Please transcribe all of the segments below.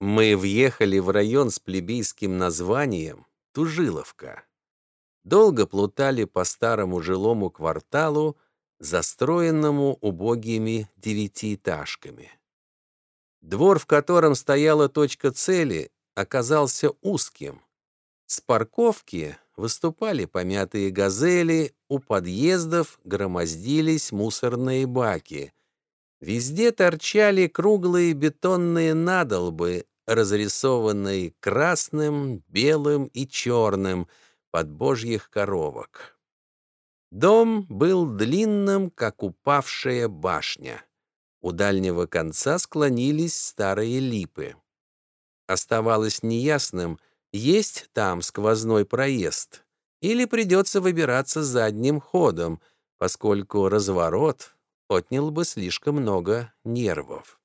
Мы въехали в район с плебейским названием Тужиловка. Долго плутали по старому жилому кварталу, застроенному убогими девятиэтажками. Двор, в котором стояла точка цели, оказался узким. С парковки выступали помятые газели, у подъездов громоздились мусорные баки. Везде торчали круглые бетонные надолбы, разрисованные красным, белым и черным под божьих коровок. Дом был длинным, как упавшая башня. У дальнего конца склонились старые липы. Оставалось неясным, есть там сквозной проезд или придется выбираться задним ходом, поскольку разворот отнял бы слишком много нервов.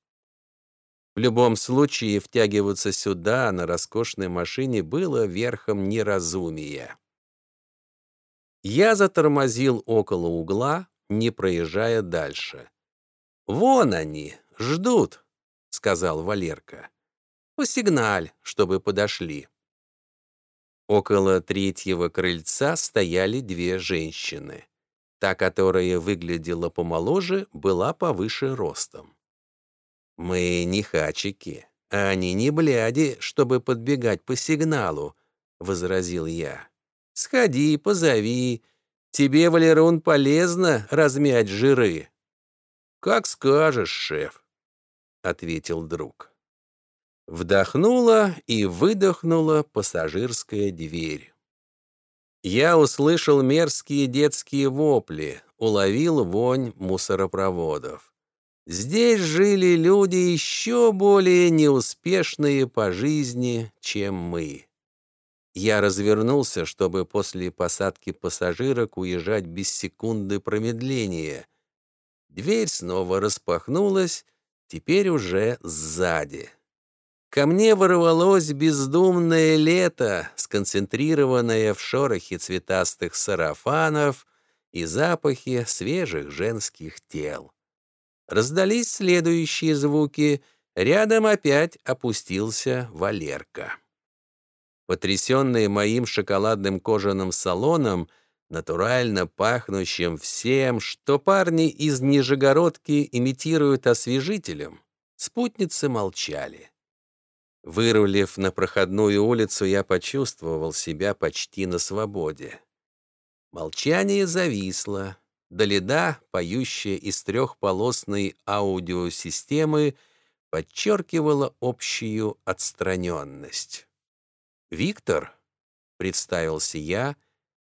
В любом случае, втягиваться сюда на роскошной машине было верхом неразумия. Я затормозил около угла, не проезжая дальше. «Вон они, ждут», — сказал Валерка. «Посигналь, чтобы подошли». Около третьего крыльца стояли две женщины. Та, которая выглядела помоложе, была повыше ростом. «Мы не хачики, а они не бляди, чтобы подбегать по сигналу», — возразил я. «Сходи, позови. Тебе, Валерун, полезно размять жиры». «Как скажешь, шеф», — ответил друг. Вдохнула и выдохнула пассажирская дверь. Я услышал мерзкие детские вопли, уловил вонь мусоропроводов. Здесь жили люди еще более неуспешные по жизни, чем мы. Я развернулся, чтобы после посадки пассажирок уезжать без секунды промедления, Дверь снова распахнулась, теперь уже сзади. Ко мне ворвалось бездумное лето, сконцентрированное в шорохе цветастых сарафанов и запахе свежих женских тел. Раздались следующие звуки. Рядом опять опустился Валерка. Потрясенный моим шоколадным кожаным салоном, натурально пахнущим всем, что парни из Нижегородки имитируют освежителем, спутницы молчали. Вырулив на проходную улицу, я почувствовал себя почти на свободе. Молчание зависло. До поющая из трехполосной аудиосистемы, подчеркивала общую отстраненность. «Виктор», — представился я,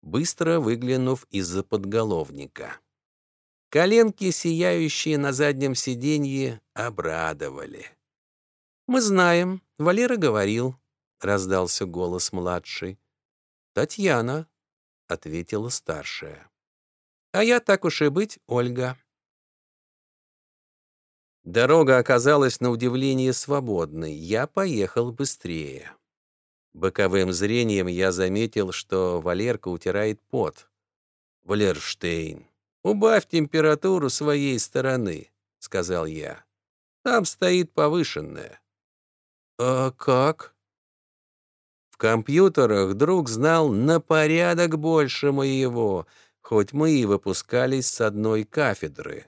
быстро выглянув из-за подголовника. Коленки, сияющие на заднем сиденье, обрадовали. «Мы знаем, Валера говорил», — раздался голос младший. «Татьяна», — ответила старшая. «А я, так уж и быть, Ольга». Дорога оказалась на удивление свободной. Я поехал быстрее. Боковым зрением я заметил, что Валерка утирает пот. «Валерштейн, убавь температуру своей стороны», — сказал я. «Там стоит повышенная». «А как?» В компьютерах друг знал на порядок больше моего, хоть мы и выпускались с одной кафедры.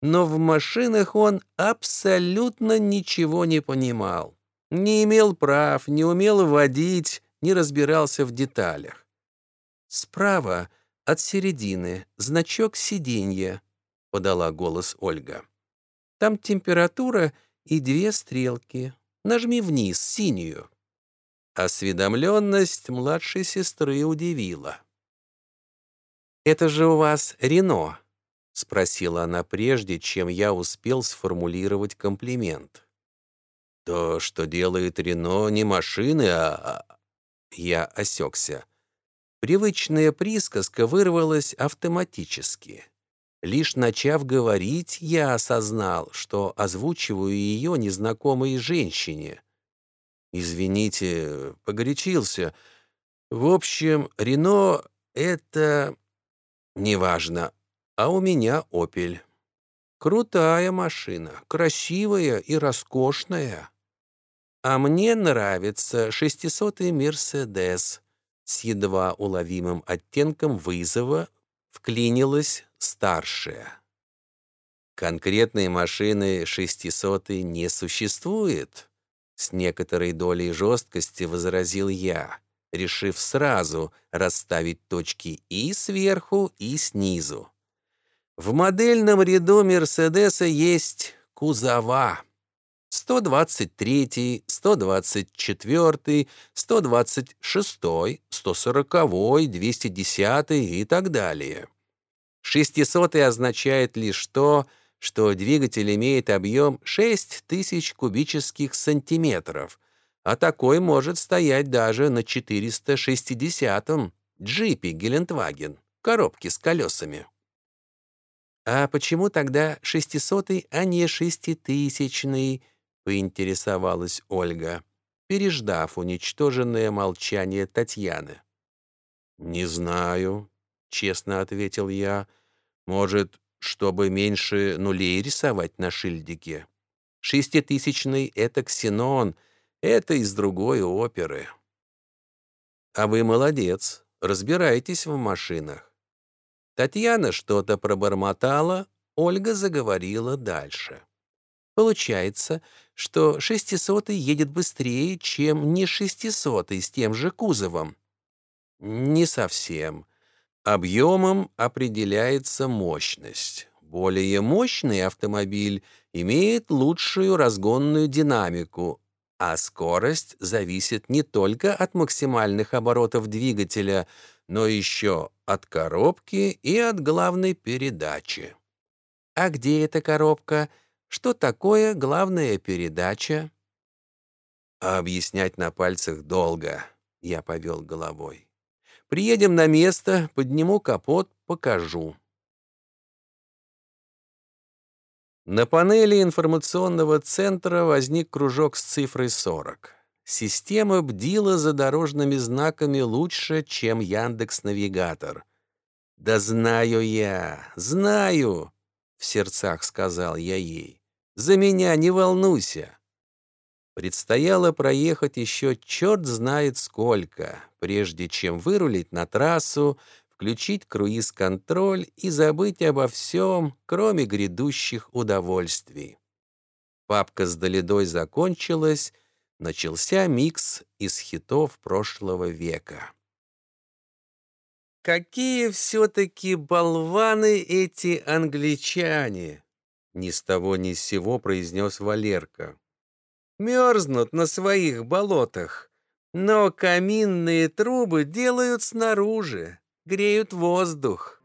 Но в машинах он абсолютно ничего не понимал. Не имел прав, не умел водить, не разбирался в деталях. «Справа, от середины, значок сиденья», — подала голос Ольга. «Там температура и две стрелки. Нажми вниз, синюю». Осведомленность младшей сестры удивила. «Это же у вас Рено?» — спросила она прежде, чем я успел сформулировать комплимент. То, что делает Рено, не машины, а... а я осекся. Привычная присказка вырвалась автоматически. Лишь начав говорить, я осознал, что озвучиваю ее незнакомой женщине. «Извините, погорячился. В общем, Рено — это... неважно. А у меня «Опель». Крутая машина, красивая и роскошная. А мне нравится шестисотый Мерседес. С едва уловимым оттенком вызова вклинилась старшая. Конкретной машины шестисотой не существует. С некоторой долей жесткости возразил я, решив сразу расставить точки и сверху, и снизу. В модельном ряду Мерседеса есть кузова. 123, 124, 126, 140, 210 и так далее. 600 означает лишь то, что двигатель имеет объем 6000 кубических сантиметров, а такой может стоять даже на 460-м джипе Гелендваген, коробке с колесами. «А почему тогда шестисотый, а не шеститысячный?» — поинтересовалась Ольга, переждав уничтоженное молчание Татьяны. «Не знаю», — честно ответил я. «Может, чтобы меньше нулей рисовать на шильдике. Шеститысячный — это ксенон, это из другой оперы. А вы молодец, разбираетесь в машинах. Татьяна что-то пробормотала, Ольга заговорила дальше. Получается, что шестисотый едет быстрее, чем не шестисотый с тем же кузовом. Не совсем. Объемом определяется мощность. Более мощный автомобиль имеет лучшую разгонную динамику, а скорость зависит не только от максимальных оборотов двигателя, но еще от коробки и от главной передачи. А где эта коробка? Что такое главная передача? А объяснять на пальцах долго, я повел головой. Приедем на место, подниму капот, покажу. На панели информационного центра возник кружок с цифрой 40. Система бдила за дорожными знаками лучше, чем Яндекс-навигатор. «Да знаю я, знаю!» — в сердцах сказал я ей. «За меня не волнуйся!» Предстояло проехать еще черт знает сколько, прежде чем вырулить на трассу, включить круиз-контроль и забыть обо всем, кроме грядущих удовольствий. Папка с долидой закончилась, начался микс из хитов прошлого века. «Какие все-таки болваны эти англичане!» Ни с того ни с сего произнес Валерка мерзнут на своих болотах, но каминные трубы делают снаружи, греют воздух.